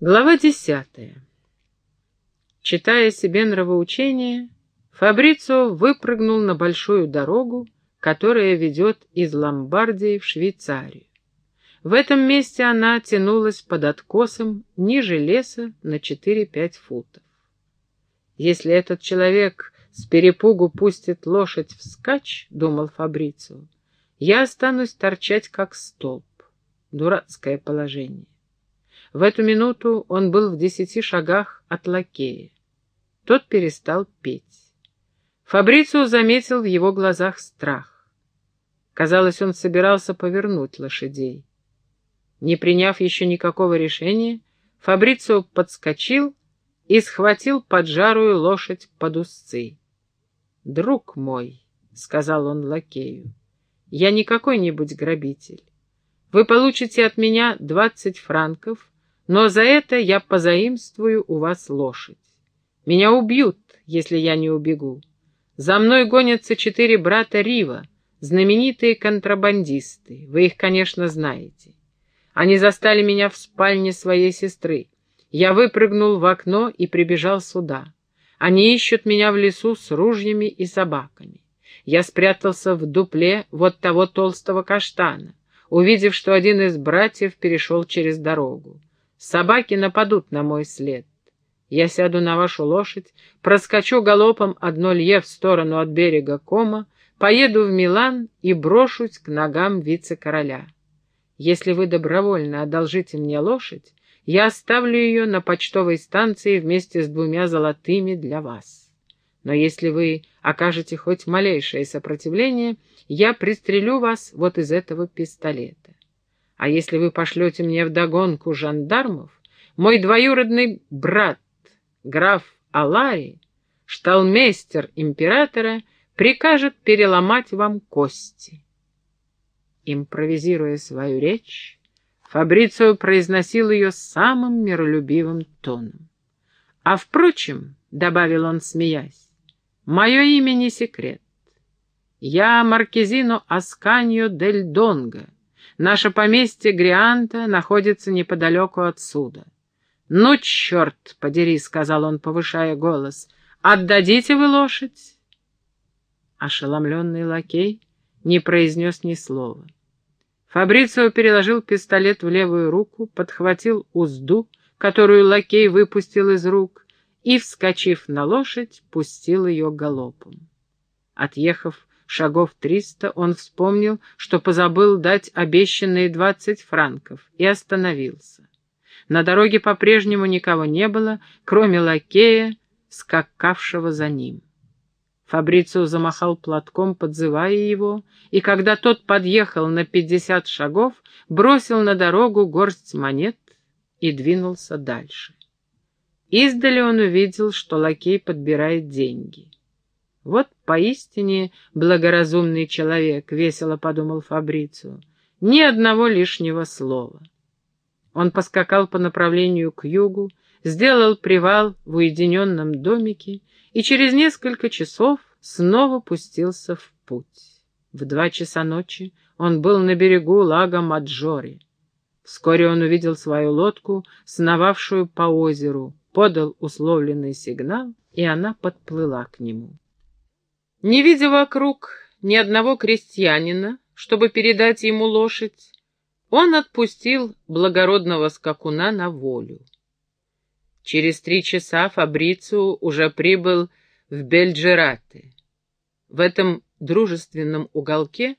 Глава десятая. Читая себе нравоучение, Фабрицио выпрыгнул на большую дорогу, которая ведет из Ломбардии в Швейцарию. В этом месте она тянулась под откосом ниже леса на 4-5 футов. Если этот человек с перепугу пустит лошадь вскачь, — думал Фабрицио, — я останусь торчать как столб. Дурацкое положение. В эту минуту он был в десяти шагах от лакея. Тот перестал петь. Фабрицио заметил в его глазах страх. Казалось, он собирался повернуть лошадей. Не приняв еще никакого решения, Фабрицио подскочил и схватил поджарую лошадь под узцы. «Друг мой», — сказал он лакею, — «я не какой-нибудь грабитель. Вы получите от меня двадцать франков, но за это я позаимствую у вас лошадь. Меня убьют, если я не убегу. За мной гонятся четыре брата Рива, знаменитые контрабандисты. Вы их, конечно, знаете. Они застали меня в спальне своей сестры. Я выпрыгнул в окно и прибежал сюда. Они ищут меня в лесу с ружьями и собаками. Я спрятался в дупле вот того толстого каштана, увидев, что один из братьев перешел через дорогу. Собаки нападут на мой след. Я сяду на вашу лошадь, проскочу галопом одно лье в сторону от берега Кома, поеду в Милан и брошусь к ногам вице-короля. Если вы добровольно одолжите мне лошадь, я оставлю ее на почтовой станции вместе с двумя золотыми для вас. Но если вы окажете хоть малейшее сопротивление, я пристрелю вас вот из этого пистолета. А если вы пошлете мне вдогонку жандармов, мой двоюродный брат, граф Алари, шталмейстер императора, прикажет переломать вам кости. Импровизируя свою речь, Фабрицио произносил ее самым миролюбивым тоном. «А впрочем, — добавил он, смеясь, — мое имя не секрет. Я Маркизино Асканьо дель Донго, Наше поместье Грианта находится неподалеку отсюда. «Ну, черт подери!» — сказал он, повышая голос. «Отдадите вы лошадь?» Ошеломленный лакей не произнес ни слова. Фабрицио переложил пистолет в левую руку, подхватил узду, которую лакей выпустил из рук, и, вскочив на лошадь, пустил ее галопом. Отъехав шагов триста, он вспомнил, что позабыл дать обещанные двадцать франков, и остановился. На дороге по-прежнему никого не было, кроме лакея, скакавшего за ним. Фабрицио замахал платком, подзывая его, и когда тот подъехал на пятьдесят шагов, бросил на дорогу горсть монет и двинулся дальше. Издали он увидел, что лакей подбирает деньги. Вот поистине благоразумный человек, — весело подумал Фабрицио. Ни одного лишнего слова. Он поскакал по направлению к югу, сделал привал в уединенном домике и через несколько часов снова пустился в путь. В два часа ночи он был на берегу лага Маджори. Вскоре он увидел свою лодку, сновавшую по озеру, подал условленный сигнал, и она подплыла к нему. Не видя вокруг ни одного крестьянина, чтобы передать ему лошадь, он отпустил благородного скакуна на волю. Через три часа Фабрицио уже прибыл в Бельджераты. В этом дружественном уголке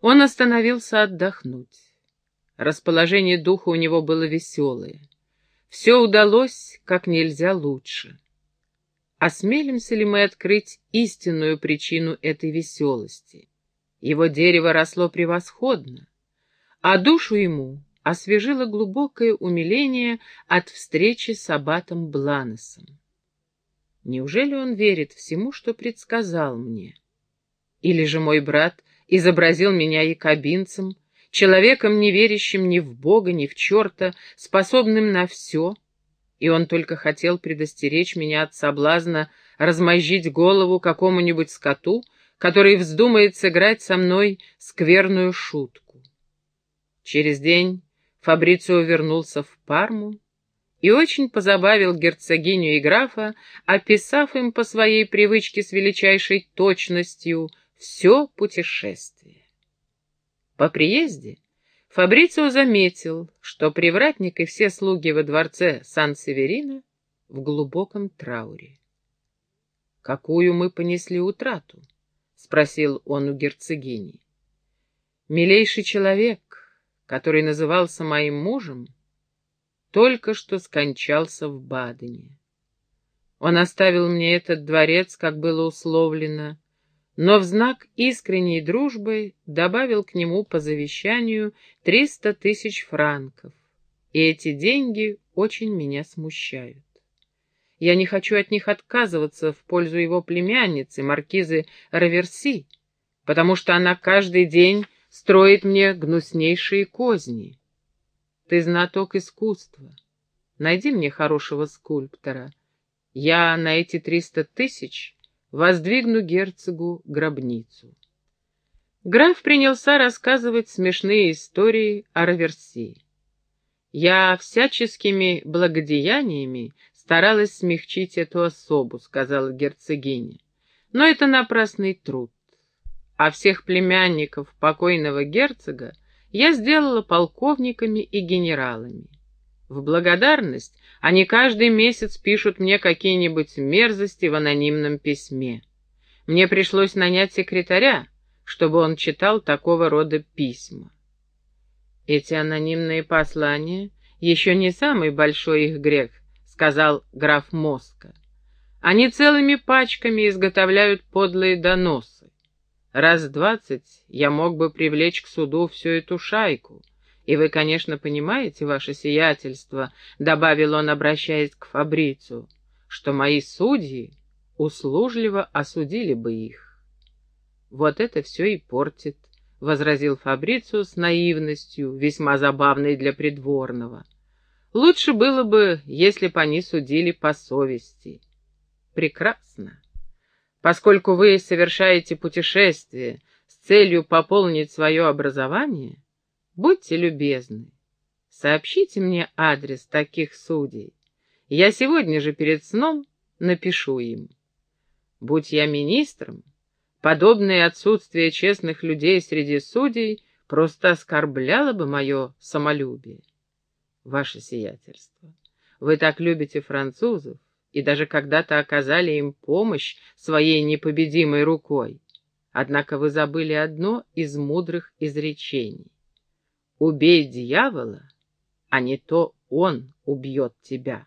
он остановился отдохнуть. Расположение духа у него было веселое. Все удалось как нельзя лучше. Осмелимся ли мы открыть истинную причину этой веселости? Его дерево росло превосходно, а душу ему освежило глубокое умиление от встречи с аббатом Бланесом. Неужели он верит всему, что предсказал мне? Или же мой брат изобразил меня якобинцем, человеком, не верящим ни в Бога, ни в черта, способным на все, и он только хотел предостеречь меня от соблазна размозжить голову какому-нибудь скоту, который вздумает сыграть со мной скверную шутку. Через день Фабрицио вернулся в Парму и очень позабавил герцогиню и графа, описав им по своей привычке с величайшей точностью все путешествие. По приезде Фабрицио заметил, что привратник и все слуги во дворце Сан-Северино в глубоком трауре. «Какую мы понесли утрату?» — спросил он у герцогини. «Милейший человек, который назывался моим мужем, только что скончался в Бадене. Он оставил мне этот дворец, как было условлено, но в знак искренней дружбы добавил к нему по завещанию триста тысяч франков, и эти деньги очень меня смущают. Я не хочу от них отказываться в пользу его племянницы, маркизы Раверси, потому что она каждый день строит мне гнуснейшие козни. Ты знаток искусства. Найди мне хорошего скульптора. Я на эти триста тысяч воздвигну герцогу гробницу. Граф принялся рассказывать смешные истории о Раверси. Я всяческими благодеяниями старалась смягчить эту особу, сказала герцогиня. Но это напрасный труд. А всех племянников покойного герцога я сделала полковниками и генералами. В благодарность они каждый месяц пишут мне какие-нибудь мерзости в анонимном письме. Мне пришлось нанять секретаря, чтобы он читал такого рода письма. Эти анонимные послания еще не самый большой их грех, сказал граф Моска. Они целыми пачками изготовляют подлые доносы. Раз двадцать я мог бы привлечь к суду всю эту шайку, и вы, конечно, понимаете, ваше сиятельство, — добавил он, обращаясь к Фабрицу, — что мои судьи услужливо осудили бы их. Вот это все и портит, — возразил Фабрицу с наивностью, весьма забавной для придворного. Лучше было бы, если бы они судили по совести. Прекрасно. Поскольку вы совершаете путешествие с целью пополнить свое образование, Будьте любезны, сообщите мне адрес таких судей. Я сегодня же перед сном напишу им. Будь я министром, подобное отсутствие честных людей среди судей просто оскорбляло бы мое самолюбие. Ваше сиятельство, вы так любите французов и даже когда-то оказали им помощь своей непобедимой рукой. Однако вы забыли одно из мудрых изречений. Убей дьявола, а не то он убьет тебя.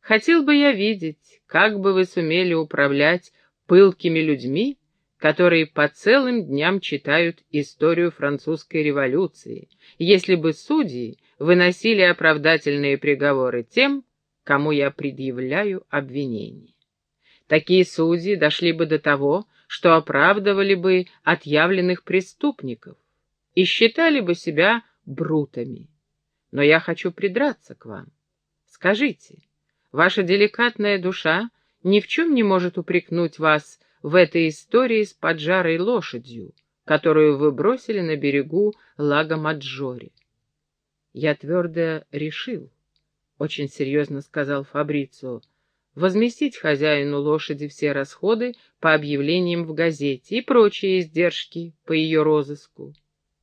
Хотел бы я видеть, как бы вы сумели управлять пылкими людьми, которые по целым дням читают историю французской революции, если бы судьи выносили оправдательные приговоры тем, кому я предъявляю обвинение. Такие судьи дошли бы до того, что оправдывали бы отъявленных преступников, и считали бы себя брутами. Но я хочу придраться к вам. Скажите, ваша деликатная душа ни в чем не может упрекнуть вас в этой истории с поджарой лошадью, которую вы бросили на берегу лага Маджори. Я твердо решил, очень серьезно сказал Фабрицио, возместить хозяину лошади все расходы по объявлениям в газете и прочие издержки по ее розыску.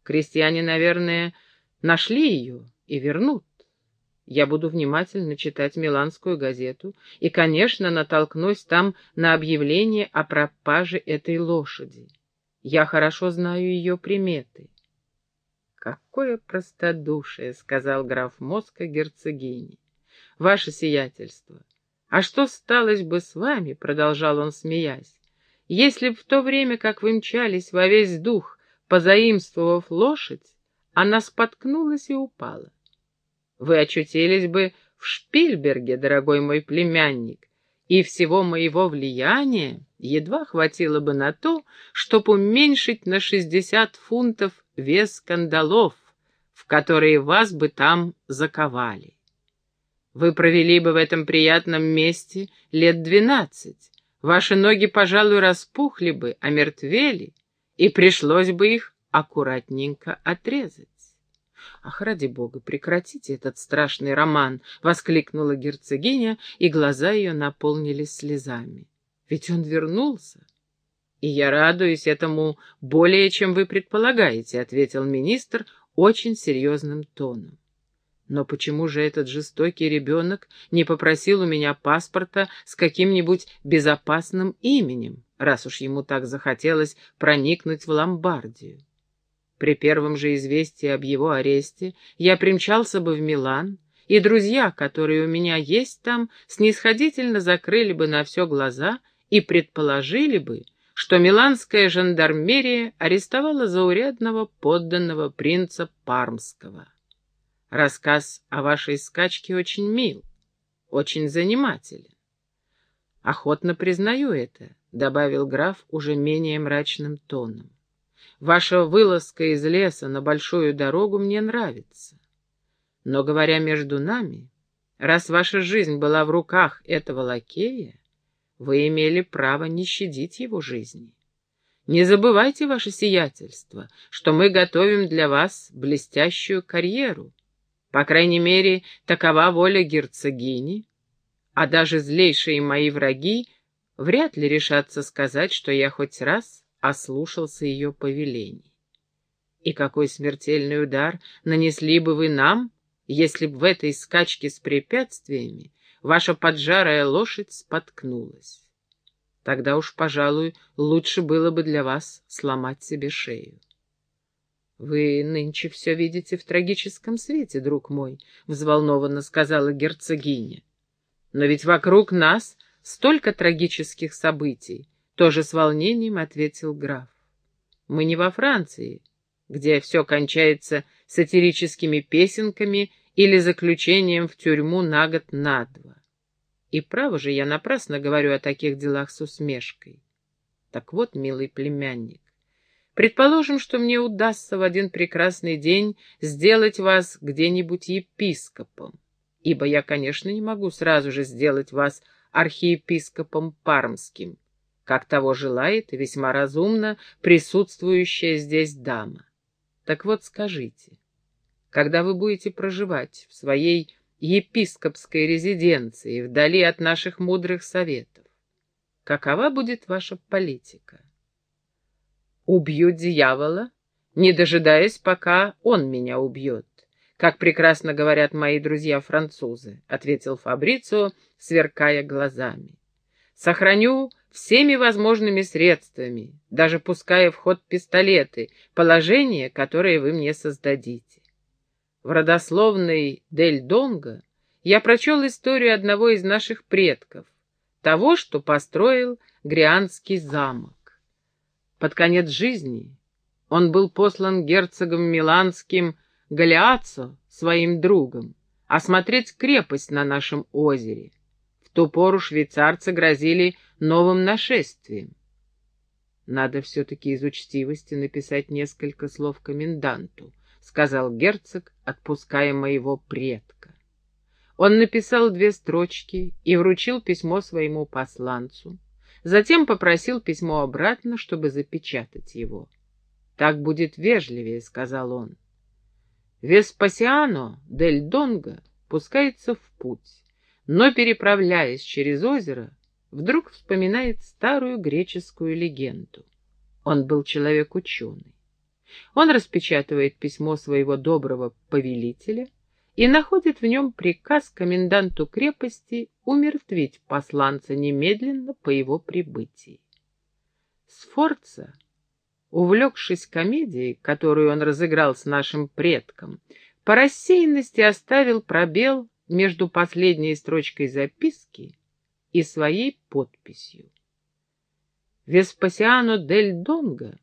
Крестьяне, наверное, нашли ее и вернут. Я буду внимательно читать Миланскую газету и, конечно, натолкнусь там на объявление о пропаже этой лошади. Я хорошо знаю ее приметы. «Какое простодушие!» — сказал граф Моска герцогине. «Ваше сиятельство! А что сталось бы с вами?» — продолжал он, смеясь. «Если б в то время, как вы мчались во весь дух, Позаимствовав лошадь, она споткнулась и упала. Вы очутились бы в Шпильберге, дорогой мой племянник, и всего моего влияния едва хватило бы на то, чтобы уменьшить на шестьдесят фунтов вес скандалов, в которые вас бы там заковали. Вы провели бы в этом приятном месте лет двенадцать. Ваши ноги, пожалуй, распухли бы, омертвели, и пришлось бы их аккуратненько отрезать. «Ах, ради бога, прекратите этот страшный роман!» — воскликнула герцогиня, и глаза ее наполнились слезами. «Ведь он вернулся!» «И я радуюсь этому более, чем вы предполагаете», — ответил министр очень серьезным тоном. «Но почему же этот жестокий ребенок не попросил у меня паспорта с каким-нибудь безопасным именем, раз уж ему так захотелось проникнуть в Ломбардию?» При первом же известии об его аресте я примчался бы в Милан, и друзья, которые у меня есть там, снисходительно закрыли бы на все глаза и предположили бы, что миланская жандармерия арестовала заурядного подданного принца Пармского. Рассказ о вашей скачке очень мил, очень занимателен. Охотно признаю это, — добавил граф уже менее мрачным тоном. Ваша вылазка из леса на большую дорогу мне нравится. Но, говоря между нами, раз ваша жизнь была в руках этого лакея, вы имели право не щадить его жизни. Не забывайте, ваше сиятельство, что мы готовим для вас блестящую карьеру. По крайней мере, такова воля герцогини, а даже злейшие мои враги вряд ли решатся сказать, что я хоть раз ослушался ее повелений. И какой смертельный удар нанесли бы вы нам, если б в этой скачке с препятствиями ваша поджарая лошадь споткнулась? Тогда уж, пожалуй, лучше было бы для вас сломать себе шею. «Вы нынче все видите в трагическом свете, друг мой», — взволнованно сказала герцогиня. «Но ведь вокруг нас столько трагических событий, тоже с волнением ответил граф. Мы не во Франции, где все кончается сатирическими песенками или заключением в тюрьму на год на два. И право же я напрасно говорю о таких делах с усмешкой. Так вот, милый племянник, предположим, что мне удастся в один прекрасный день сделать вас где-нибудь епископом, ибо я, конечно, не могу сразу же сделать вас архиепископом Пармским, как того желает весьма разумно присутствующая здесь дама. Так вот скажите, когда вы будете проживать в своей епископской резиденции вдали от наших мудрых советов, какова будет ваша политика? Убью дьявола, не дожидаясь, пока он меня убьет, как прекрасно говорят мои друзья-французы, — ответил Фабрицио, сверкая глазами. Сохраню всеми возможными средствами, даже пуская в ход пистолеты, положение, которое вы мне создадите. В родословной Дель Донго я прочел историю одного из наших предков, того, что построил Грианский замок. Под конец жизни он был послан герцогом Миланским Галиацо, своим другом, осмотреть крепость на нашем озере. В ту пору швейцарцы грозили новым нашествием. Надо все-таки из учтивости написать несколько слов коменданту, сказал герцог, отпуская моего предка. Он написал две строчки и вручил письмо своему посланцу. Затем попросил письмо обратно, чтобы запечатать его. «Так будет вежливее», — сказал он. Веспасиано дель Донго пускается в путь, но, переправляясь через озеро, вдруг вспоминает старую греческую легенду. Он был человек ученый. Он распечатывает письмо своего доброго повелителя и находит в нем приказ коменданту крепости умертвить посланца немедленно по его прибытии. Сфорца, увлекшись комедией, которую он разыграл с нашим предком, по рассеянности оставил пробел между последней строчкой записки и своей подписью. Веспасиано дель Донго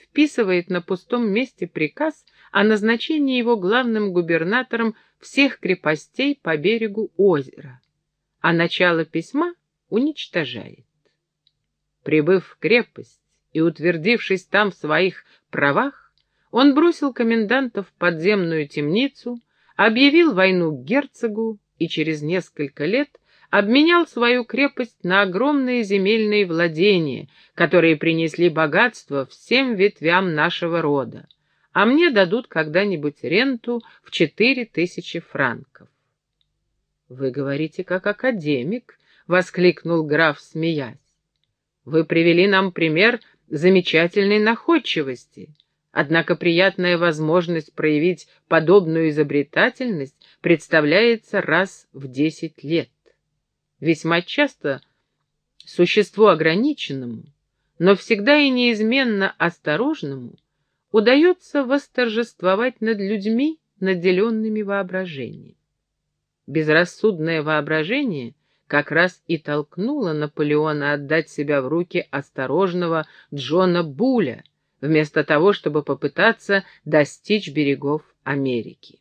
вписывает на пустом месте приказ о назначении его главным губернатором всех крепостей по берегу озера, а начало письма уничтожает. Прибыв в крепость и утвердившись там в своих правах, он бросил коменданта в подземную темницу, объявил войну герцогу и через несколько лет обменял свою крепость на огромные земельные владения, которые принесли богатство всем ветвям нашего рода, а мне дадут когда-нибудь ренту в четыре тысячи франков. — Вы говорите как академик, — воскликнул граф, смеясь. — Вы привели нам пример замечательной находчивости. Однако приятная возможность проявить подобную изобретательность представляется раз в десять лет. Весьма часто существу ограниченному, но всегда и неизменно осторожному удается восторжествовать над людьми, наделенными воображением. Безрассудное воображение как раз и толкнуло Наполеона отдать себя в руки осторожного Джона Буля, вместо того, чтобы попытаться достичь берегов Америки.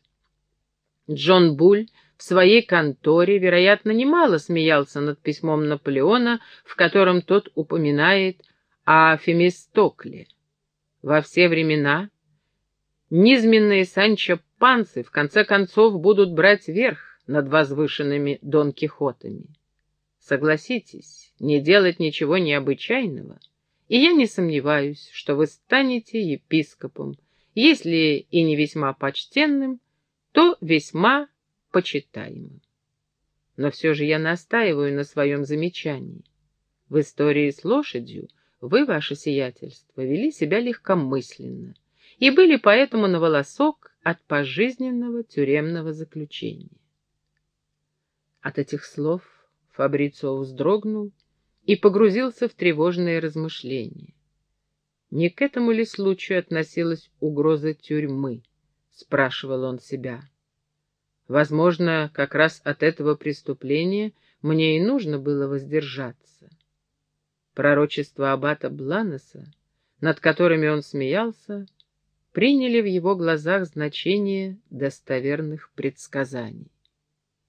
Джон Буль в своей конторе, вероятно, немало смеялся над письмом Наполеона, в котором тот упоминает о Фемистокле. Во все времена низменные Санчо Пансы в конце концов будут брать верх над возвышенными Дон Кихотами. Согласитесь, не делать ничего необычайного, и я не сомневаюсь, что вы станете епископом, если и не весьма почтенным, то весьма почитаемым. Но все же я настаиваю на своем замечании. В истории с лошадью вы, ваше сиятельство, вели себя легкомысленно и были поэтому на волосок от пожизненного тюремного заключения. От этих слов Фабрицио вздрогнул и погрузился в тревожные размышления. Не к этому ли случаю относилась угроза тюрьмы? — спрашивал он себя. Возможно, как раз от этого преступления мне и нужно было воздержаться. Пророчества аббата Бланоса, над которыми он смеялся, приняли в его глазах значение достоверных предсказаний.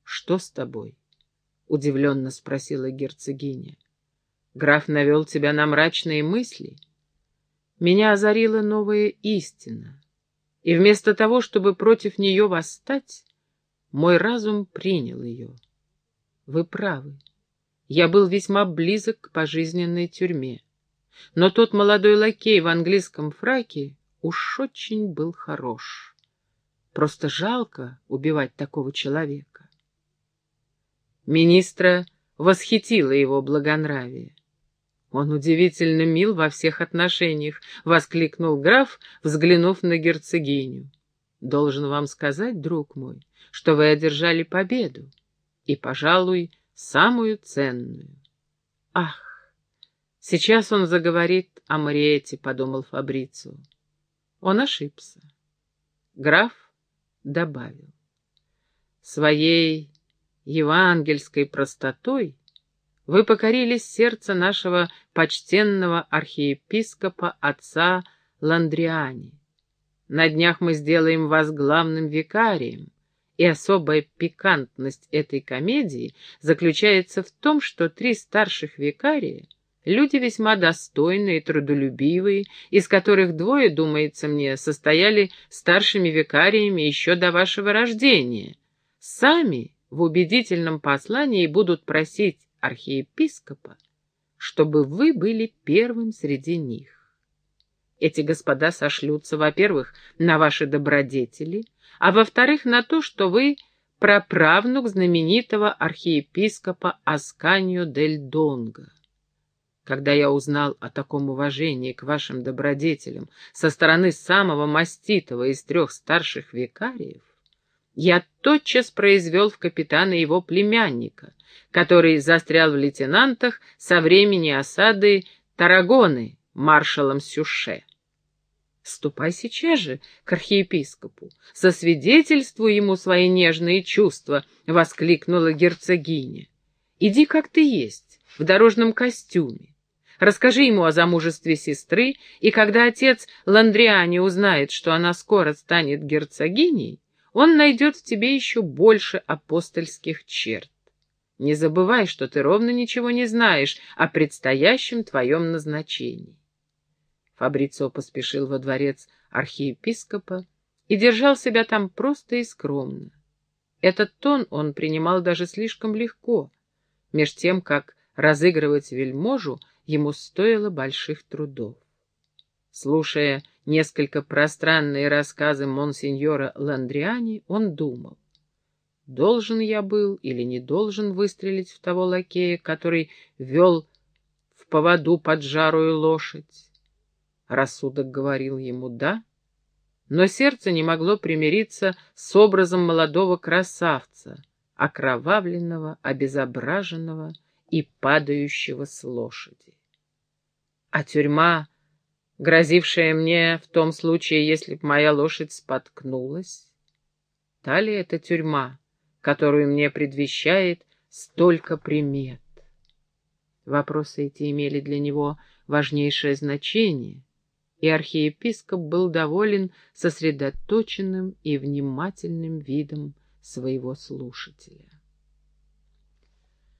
«Что с тобой?» — удивленно спросила герцогиня. «Граф навел тебя на мрачные мысли?» Меня озарила новая истина, и вместо того, чтобы против нее восстать, мой разум принял ее. Вы правы. Я был весьма близок к пожизненной тюрьме. Но тот молодой лакей в английском фраке уж очень был хорош. Просто жалко убивать такого человека. Министра восхитило его благонравие. «Он удивительно мил во всех отношениях», — воскликнул граф, взглянув на герцогиню. «Должен вам сказать, друг мой, что вы одержали победу, и, пожалуй, самую ценную». «Ах, сейчас он заговорит о Мариете», — подумал Фабрицио. Он ошибся. Граф добавил. Своей евангельской простотой вы покорили сердце нашего почтенного архиепископа отца Ландриани. На днях мы сделаем вас главным викарием, и особая пикантность этой комедии заключается в том, что три старших викария — люди весьма достойные, трудолюбивые, из которых двое, думается мне, состояли старшими викариями еще до вашего рождения, сами в убедительном послании будут просить архиепископа, чтобы вы были первым среди них. Эти господа сошлются, во-первых, на ваши добродетели, а во-вторых, на то, что вы праправнук знаменитого архиепископа Асканьо дель Донго. Когда я узнал о таком уважении к вашим добродетелям со стороны самого маститого из трех старших викариев, я тотчас произвел в капитана его племянника, который застрял в лейтенантах со времени осады Тарагоны маршалом Сюше. Ступай сейчас же к архиепископу, сосвидетельствуй ему свои нежные чувства, — воскликнула герцогиня. Иди как ты есть, в дорожном костюме. Расскажи ему о замужестве сестры, и когда отец Ландриани узнает, что она скоро станет герцогиней, он найдет в тебе еще больше апостольских черт. Не забывай, что ты ровно ничего не знаешь о предстоящем твоем назначении. Фабрицио поспешил во дворец архиепископа и держал себя там просто и скромно. Этот тон он принимал даже слишком легко, меж тем, как разыгрывать вельможу ему стоило больших трудов. Слушая несколько пространные рассказы монсеньора Ландриани, он думал, должен я был или не должен выстрелить в того лакея, который вел в поводу поджарую лошадь. Рассудок говорил ему «да», но сердце не могло примириться с образом молодого красавца, окровавленного, обезображенного и падающего с лошади. А тюрьма, грозившая мне в том случае, если б моя лошадь споткнулась, та ли это тюрьма, которую мне предвещает столько примет? Вопросы эти имели для него важнейшее значение, и архиепископ был доволен сосредоточенным и внимательным видом своего слушателя.